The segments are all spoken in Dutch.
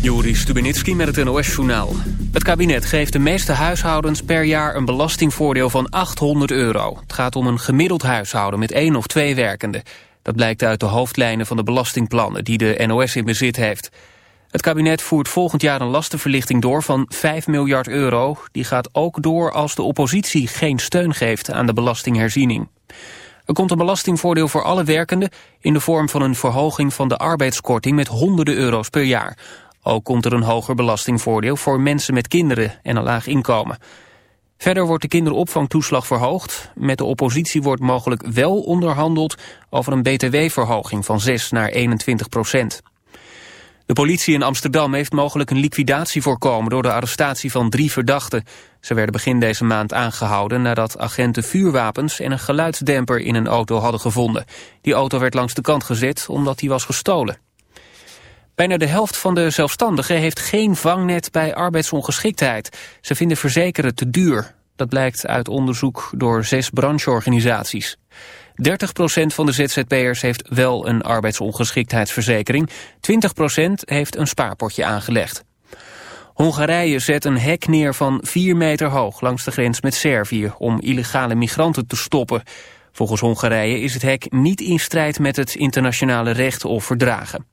Juri Stubenitski met het NOS-journaal. Het kabinet geeft de meeste huishoudens per jaar een belastingvoordeel van 800 euro. Het gaat om een gemiddeld huishouden met één of twee werkenden. Dat blijkt uit de hoofdlijnen van de belastingplannen die de NOS in bezit heeft. Het kabinet voert volgend jaar een lastenverlichting door van 5 miljard euro. Die gaat ook door als de oppositie geen steun geeft aan de belastingherziening. Er komt een belastingvoordeel voor alle werkenden in de vorm van een verhoging van de arbeidskorting met honderden euro's per jaar. Ook komt er een hoger belastingvoordeel voor mensen met kinderen en een laag inkomen. Verder wordt de kinderopvangtoeslag verhoogd. Met de oppositie wordt mogelijk wel onderhandeld over een btw-verhoging van 6 naar 21 procent. De politie in Amsterdam heeft mogelijk een liquidatie voorkomen door de arrestatie van drie verdachten. Ze werden begin deze maand aangehouden nadat agenten vuurwapens en een geluidsdemper in een auto hadden gevonden. Die auto werd langs de kant gezet omdat die was gestolen. Bijna de helft van de zelfstandigen heeft geen vangnet bij arbeidsongeschiktheid. Ze vinden verzekeren te duur. Dat blijkt uit onderzoek door zes brancheorganisaties. 30% van de ZZP'ers heeft wel een arbeidsongeschiktheidsverzekering. 20% heeft een spaarpotje aangelegd. Hongarije zet een hek neer van 4 meter hoog langs de grens met Servië... om illegale migranten te stoppen. Volgens Hongarije is het hek niet in strijd met het internationale recht of verdragen.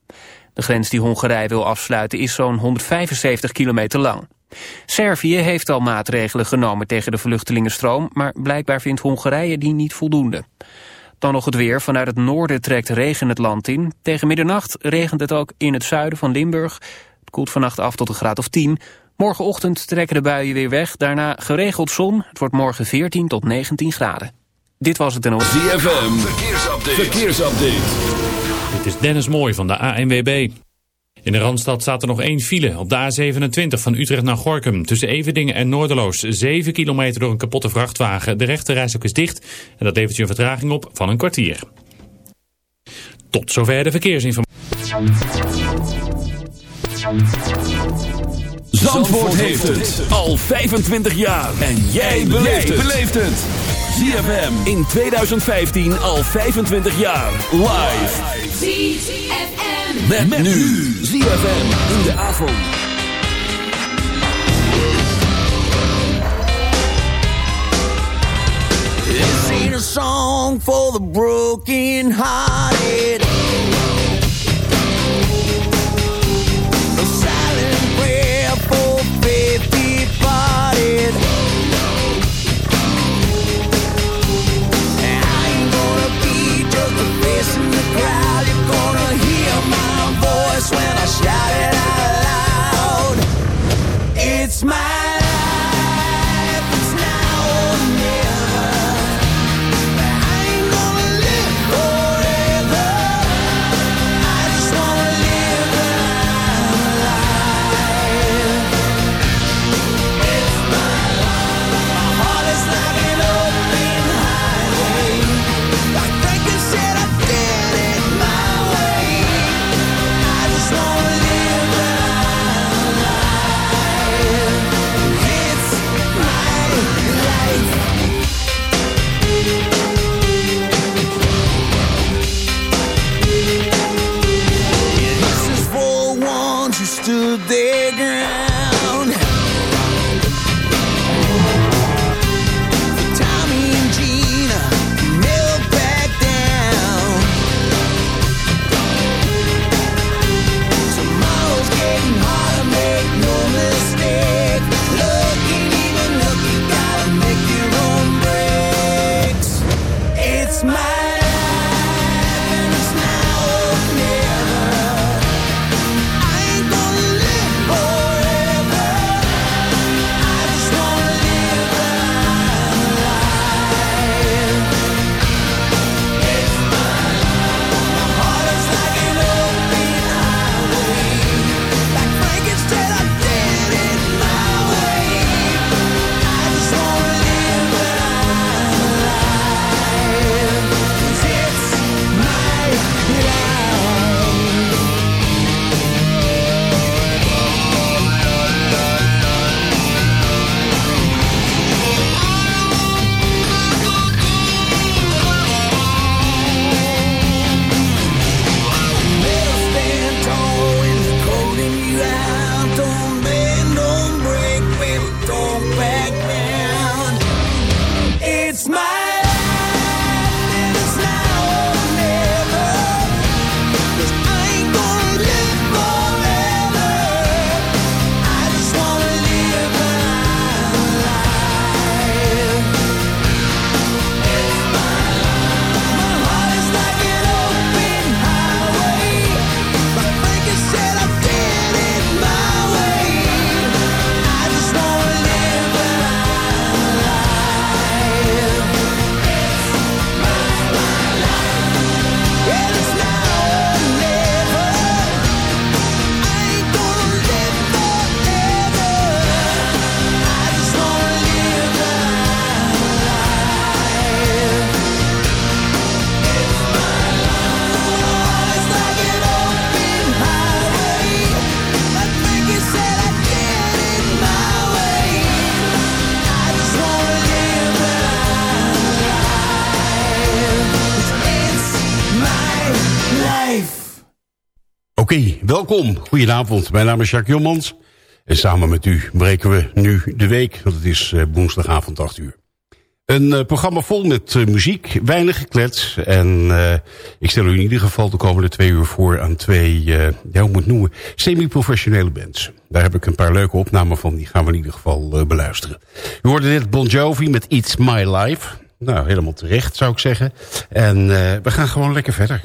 De grens die Hongarije wil afsluiten is zo'n 175 kilometer lang. Servië heeft al maatregelen genomen tegen de vluchtelingenstroom... maar blijkbaar vindt Hongarije die niet voldoende. Dan nog het weer. Vanuit het noorden trekt regen het land in. Tegen middernacht regent het ook in het zuiden van Limburg. Het koelt vannacht af tot een graad of 10. Morgenochtend trekken de buien weer weg. Daarna geregeld zon. Het wordt morgen 14 tot 19 graden. Dit was het en ZFM. Verkeersupdate. Verkeersupdate. Dit is Dennis Mooi van de ANWB. In de Randstad staat er nog één file op de A27 van Utrecht naar Gorkum. Tussen Evedingen en Noorderloos. 7 kilometer door een kapotte vrachtwagen. De rechterreis ook is dicht en dat levert je een vertraging op van een kwartier. Tot zover de verkeersinformatie. Zandvoort heeft het al 25 jaar. En jij beleeft het. ZFM in 2015 al 25 jaar. Live. ZFM. Met, met nu. ZFM in de avond. This ain't a song for the broken hearted. Who stood their ground. Welkom. Goedenavond. Mijn naam is Jacques Jommans. En samen met u breken we nu de week, want het is uh, woensdagavond 8 uur. Een uh, programma vol met uh, muziek, weinig geklets. En ik stel u in ieder geval de komende twee uur voor aan twee, ja, hoe moet het noemen, semi-professionele bands. Daar heb ik een paar leuke opnamen van, die gaan we in ieder geval beluisteren. U hoorde dit Bon Jovi met It's My Life. Nou, helemaal terecht zou ik zeggen. En we gaan gewoon lekker verder.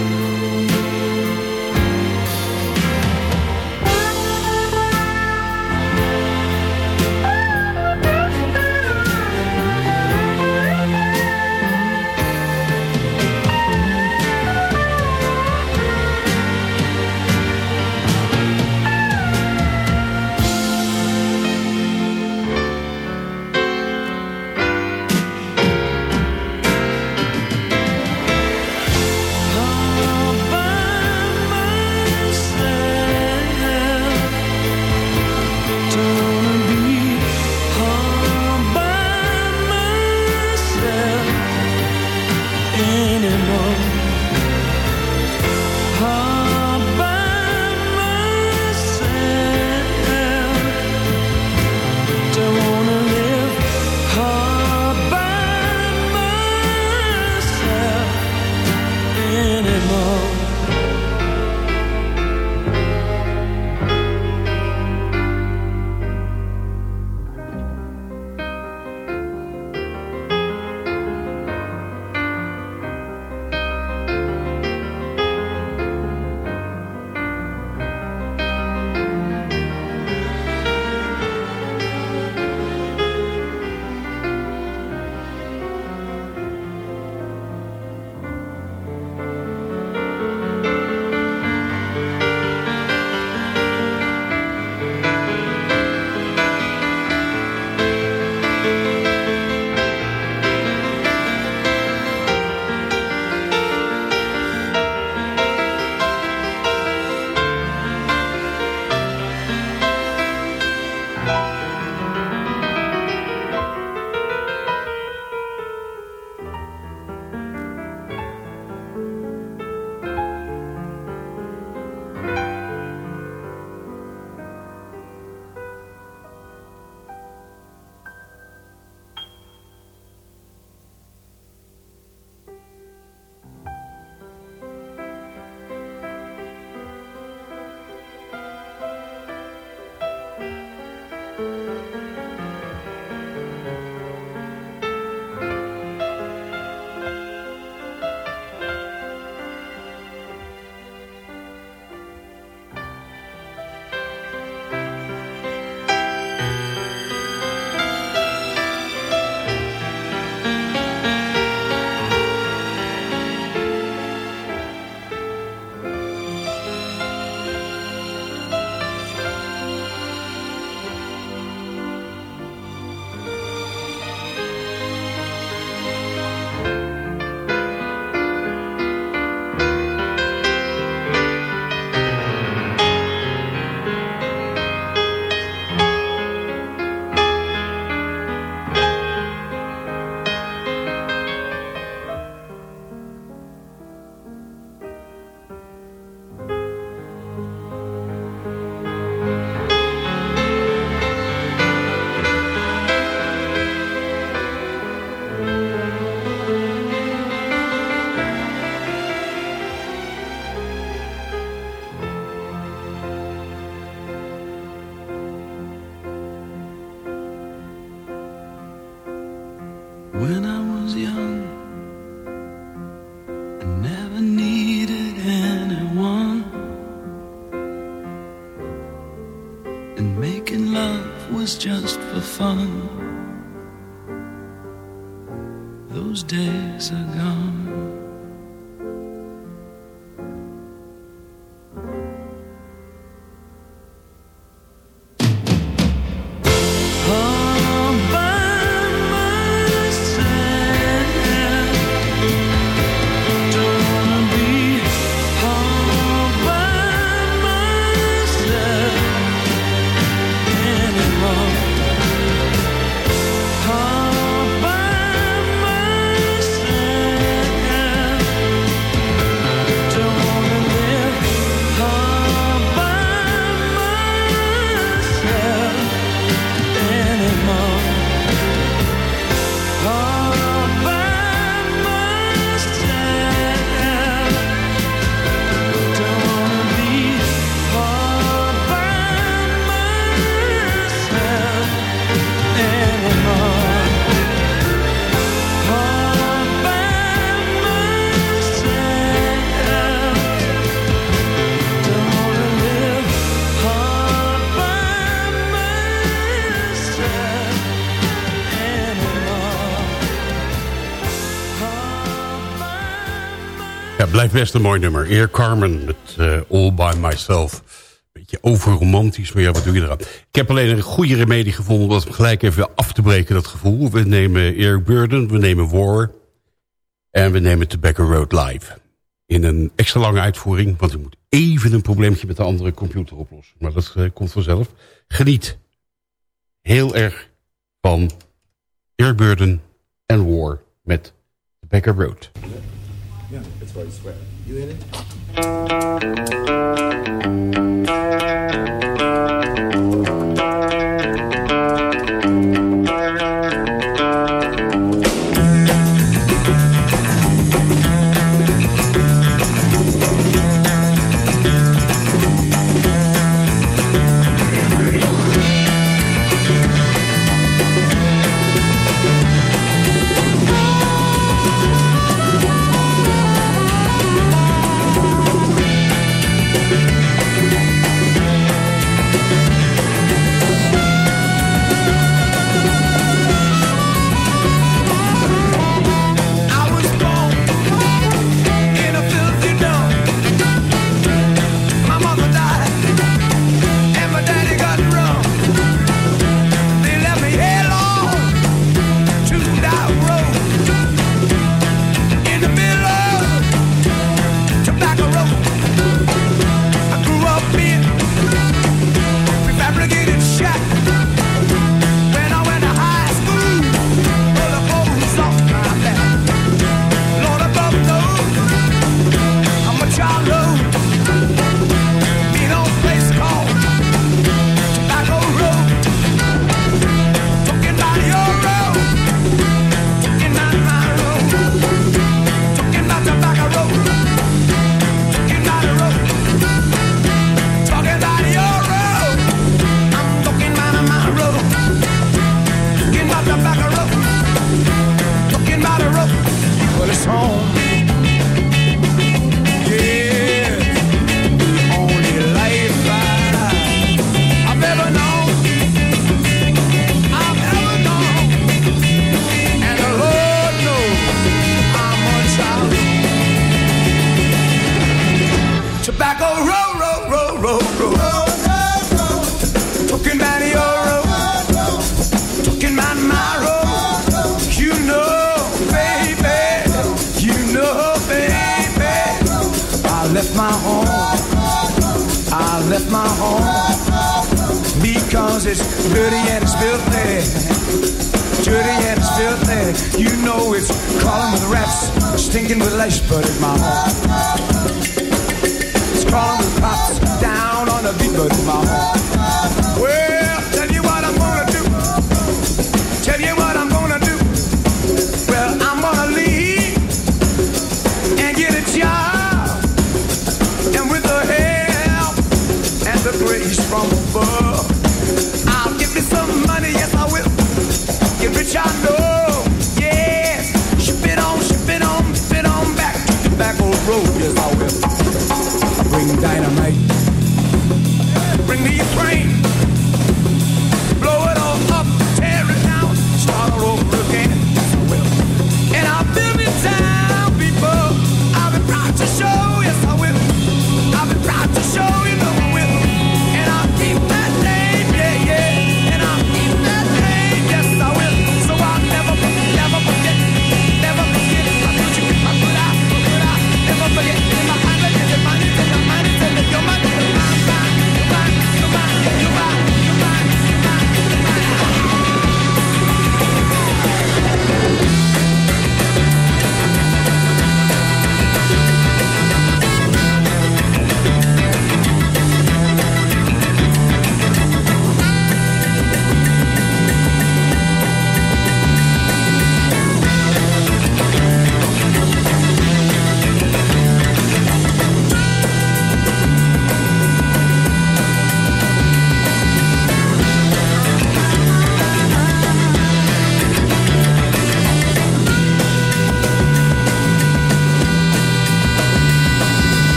Blijft best een mooi nummer. Eer Carmen met uh, All By Myself. Beetje overromantisch, maar ja, wat doe je eraan? Ik heb alleen een goede remedie gevonden... om dat gelijk even af te breken, dat gevoel. We nemen Eric Burden, we nemen War... en we nemen Tobacco Road live. In een extra lange uitvoering... want ik moet even een probleempje met de andere computer oplossen. Maar dat uh, komt vanzelf. Geniet heel erg van Eric Burden en War met Tobacco Road. Yeah, it's you sweat. You in it?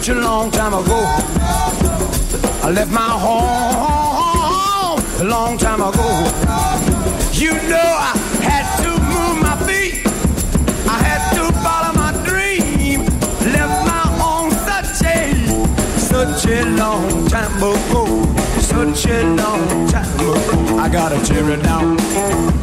such a long time ago. I left my home a long time ago. You know I had to move my feet. I had to follow my dream. Left my home such a such a long time ago. Such a long time ago. I got a tear it down.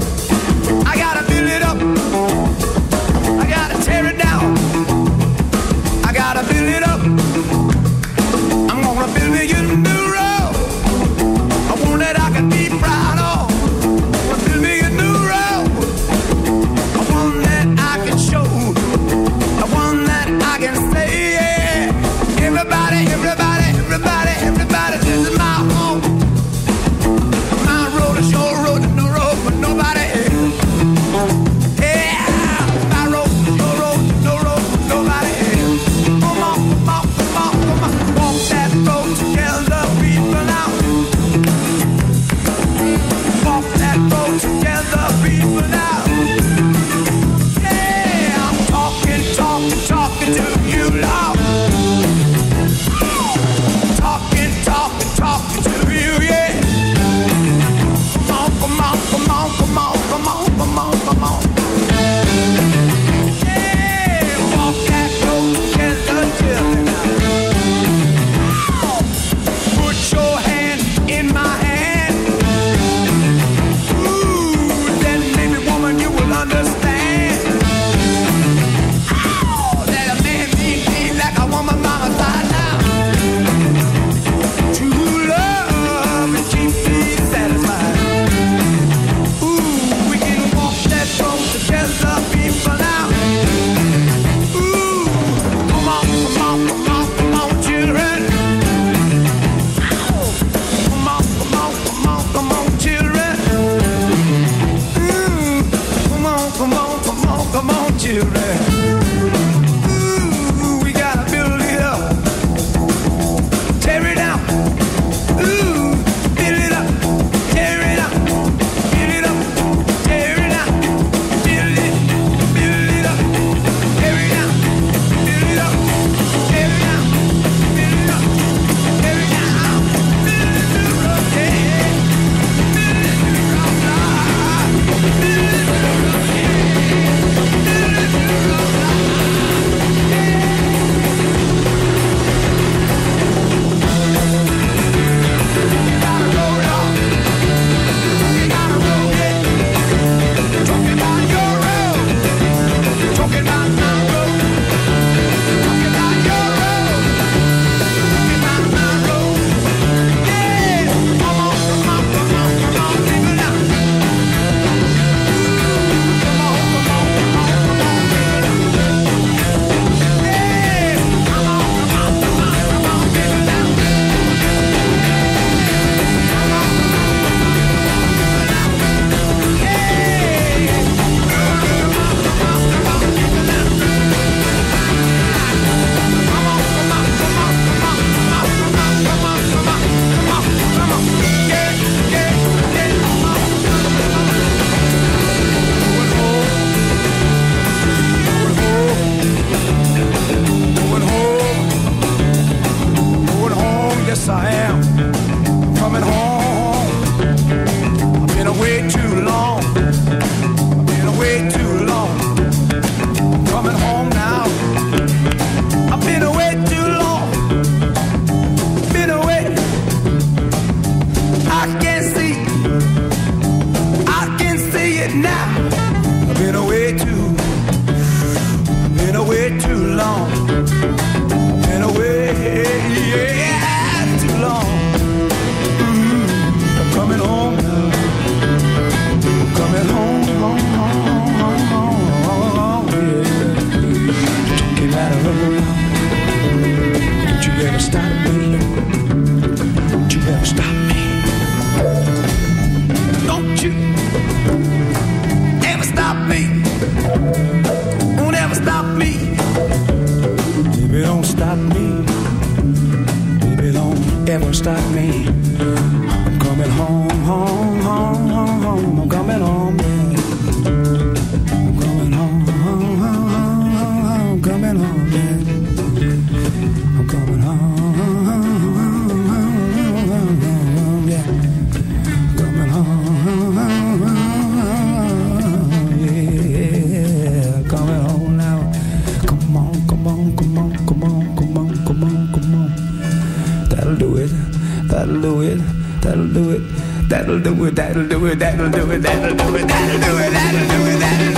That'll do it, that'll do it, that'll do it, that'll do it,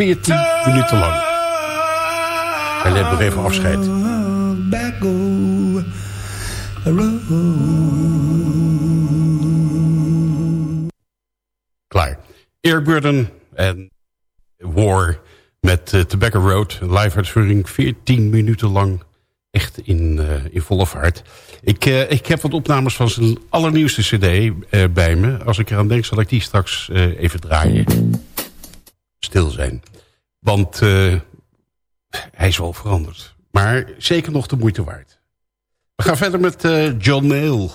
14 minuten lang. En neem nog even afscheid. Klaar. Eric Burden en War met uh, Tobacco Road. Live uitvoering 14 minuten lang. Echt in, uh, in volle vaart. Ik, uh, ik heb wat opnames van zijn allernieuwste cd bij me. Als ik eraan denk, zal ik die straks even draaien. Stil zijn. Want hij is wel veranderd. Maar zeker nog de moeite waard. We gaan verder met John Mayle.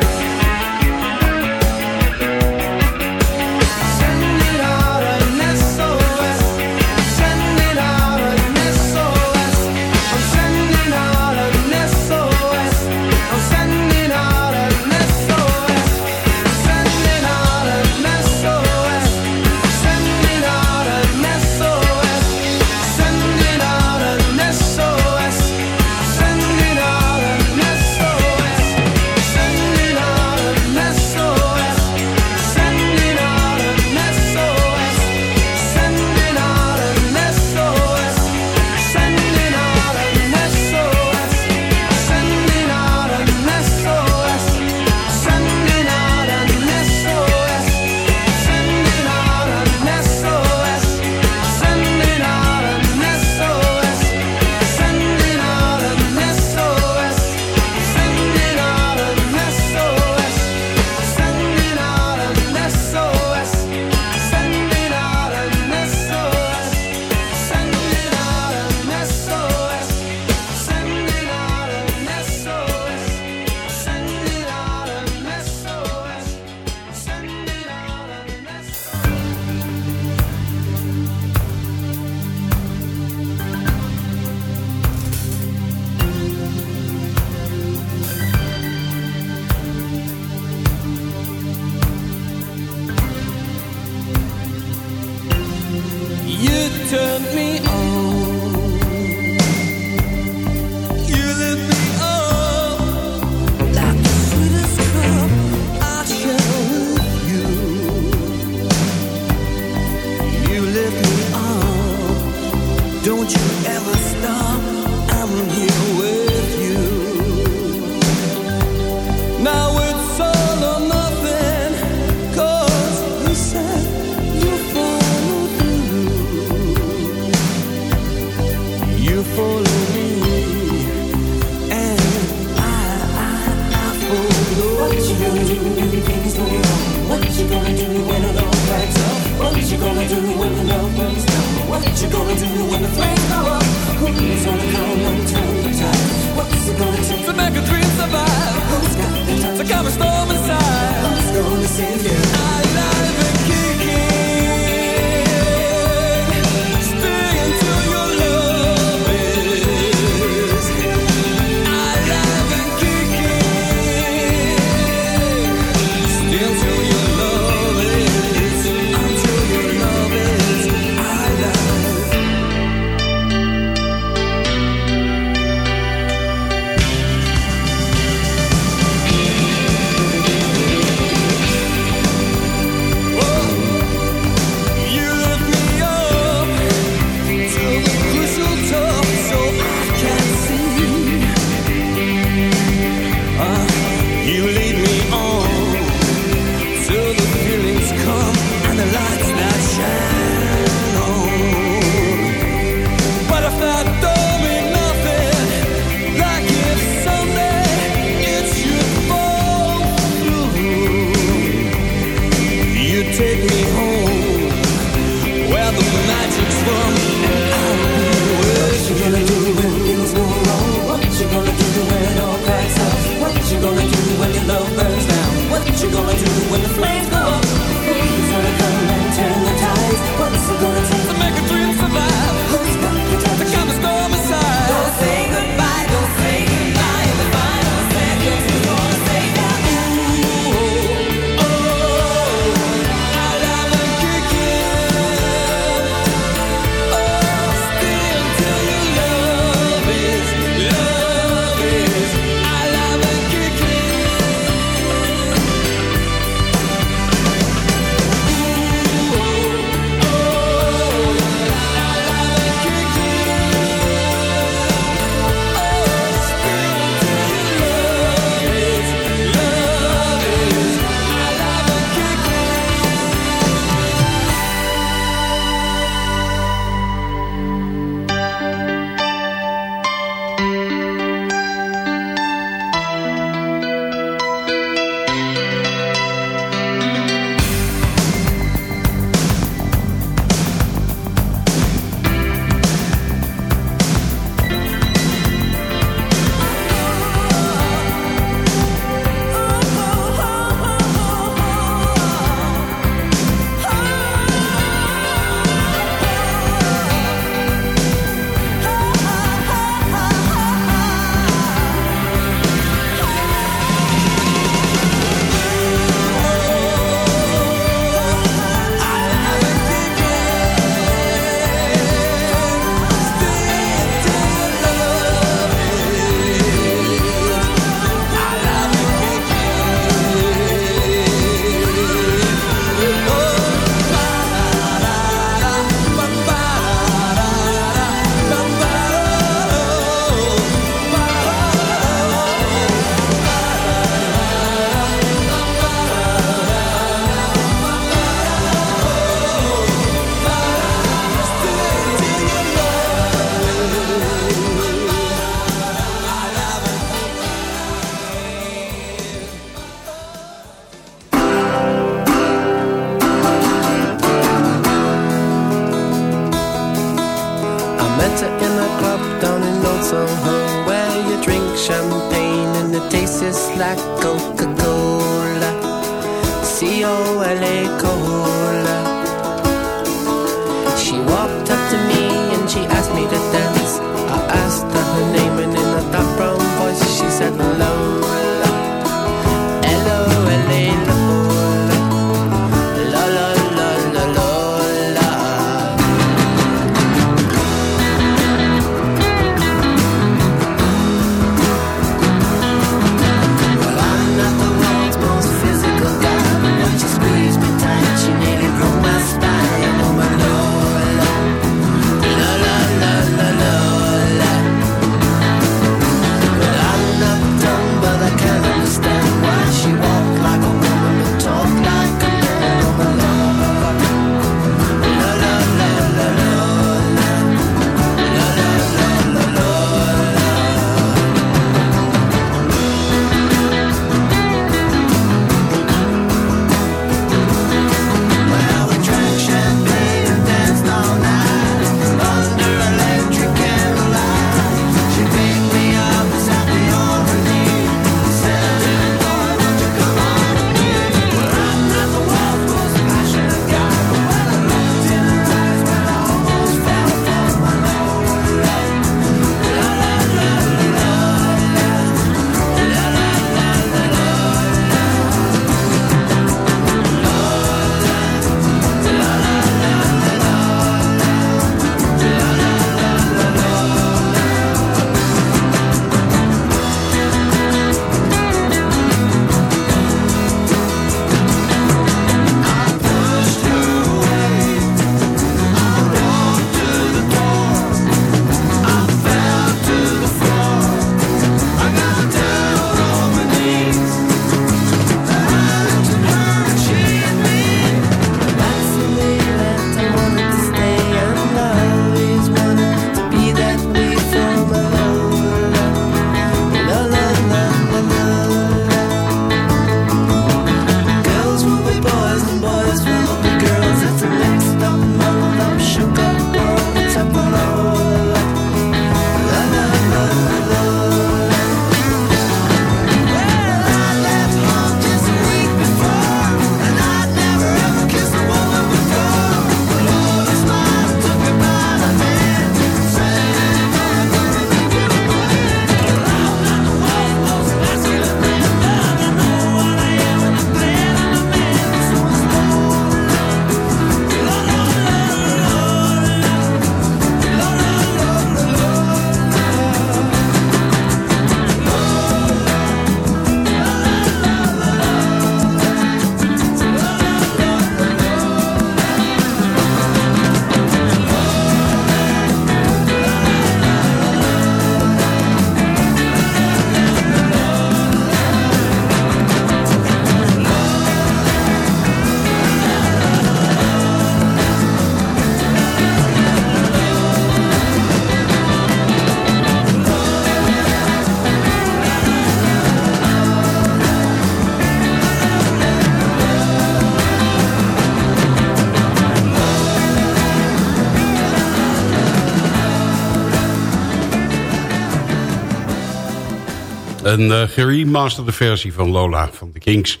Een uh, geremasterde versie van Lola van de Kings.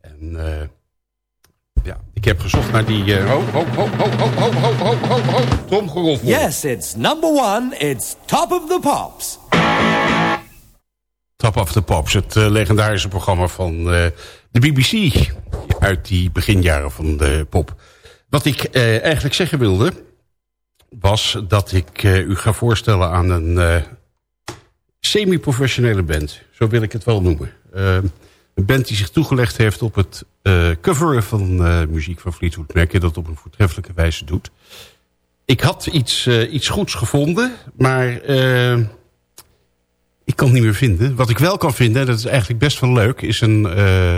En uh, ja, ik heb gezocht naar die... Uh, ho, ho, ho, ho, ho, ho, ho, ho, ho, ho, tromgeroffel. Yes, it's number one. It's Top of the Pops. Top of the Pops, het uh, legendarische programma van uh, de BBC. Uit die beginjaren van de pop. Wat ik uh, eigenlijk zeggen wilde... was dat ik u ga voorstellen aan een semi-professionele band. Zo wil ik het wel noemen. een band die zich toegelegd heeft op het coveren van muziek van Fleetwood Mac... en dat op een voortreffelijke wijze doet. Ik had iets, iets goeds gevonden, maar ik kan het niet meer vinden. Wat ik wel kan vinden, dat is eigenlijk best wel leuk... is een, uh,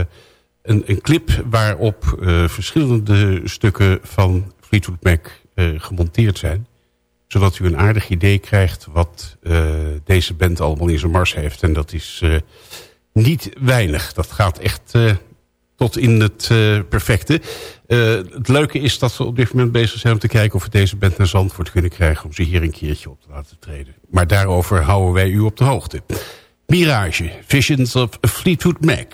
een, een, clip waarop uh, verschillende stukken van Fleetwood Mac uh, gemonteerd zijn. Zodat u een aardig idee krijgt wat deze band allemaal in zijn mars heeft. En dat is niet weinig. Dat gaat echt tot in het perfecte. Het leuke is dat we op dit moment bezig zijn om te kijken... of we deze band naar Zandvoort kunnen krijgen... om ze hier een keertje op te laten treden. Maar daarover houden wij u op de hoogte. Mirage, Visions of Fleetwood Mac.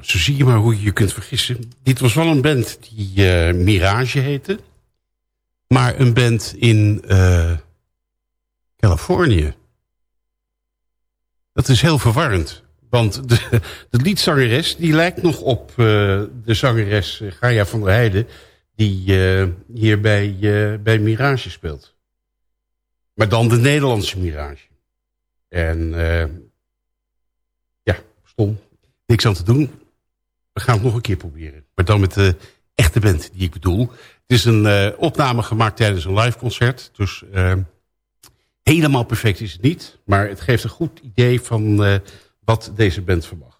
Zo zie je maar hoe je je kunt vergissen. Dit was wel een band die eh, Mirage heette. Maar een band in eh, Californië. Dat is heel verwarrend. Want de, de liedzangeres die lijkt nog op eh, de zangeres Gaia van der Heijden... die hier bij, bij Mirage speelt. Maar dan de Nederlandse Mirage. En ja, stom. Niks aan te doen. We gaan het nog een keer proberen. Maar dan met de echte band die ik bedoel. Het is een eh, opname gemaakt tijdens een live concert. Dus eh, helemaal perfect is het niet. Maar het geeft een goed idee van eh, wat deze band vermag.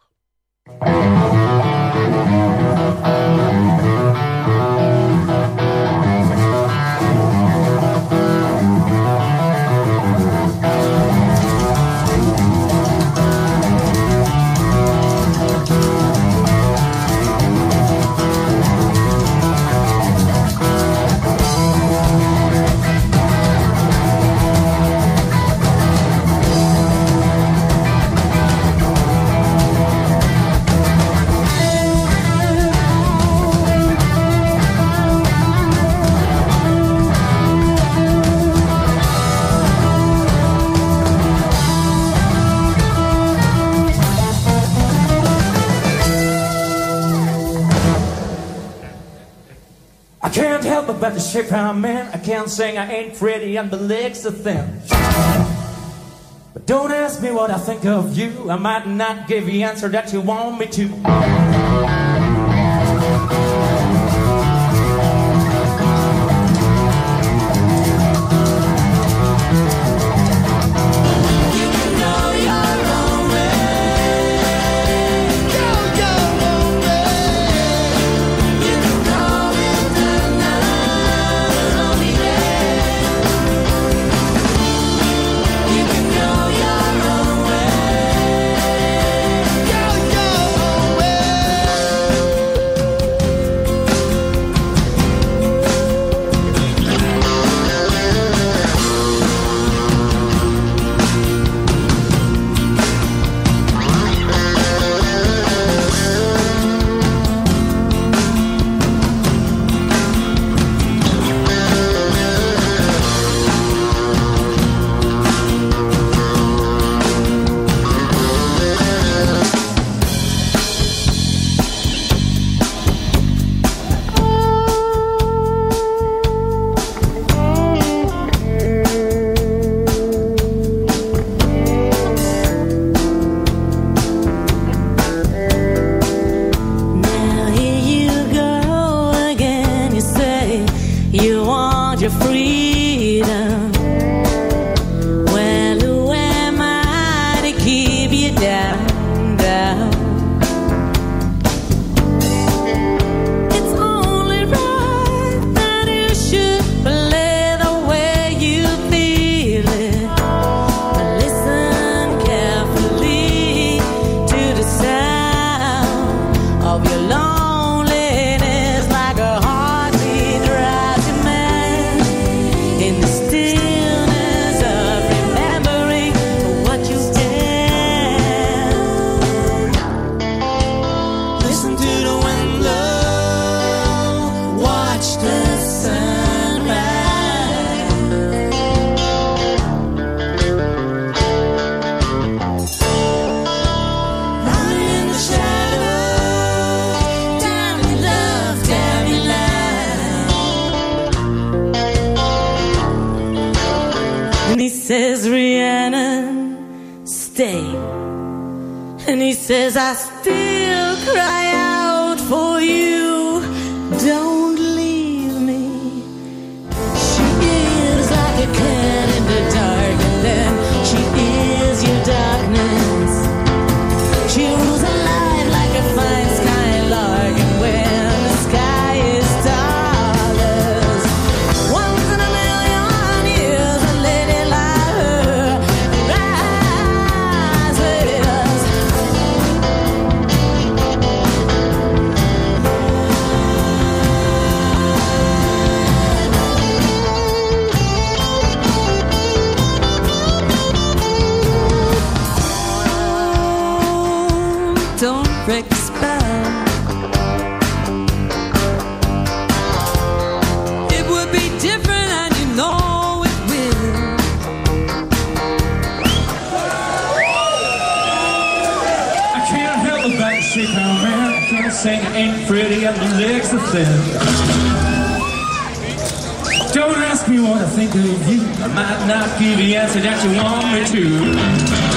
About the shape I'm in. I can't sing, I ain't pretty, and the legs are thin. But don't ask me what I think of you. I might not give the answer that you want me to. Says, I still cry sing, ain't pretty, and the legs are thin. Don't ask me what I think of you. I might not give the answer that you want me to.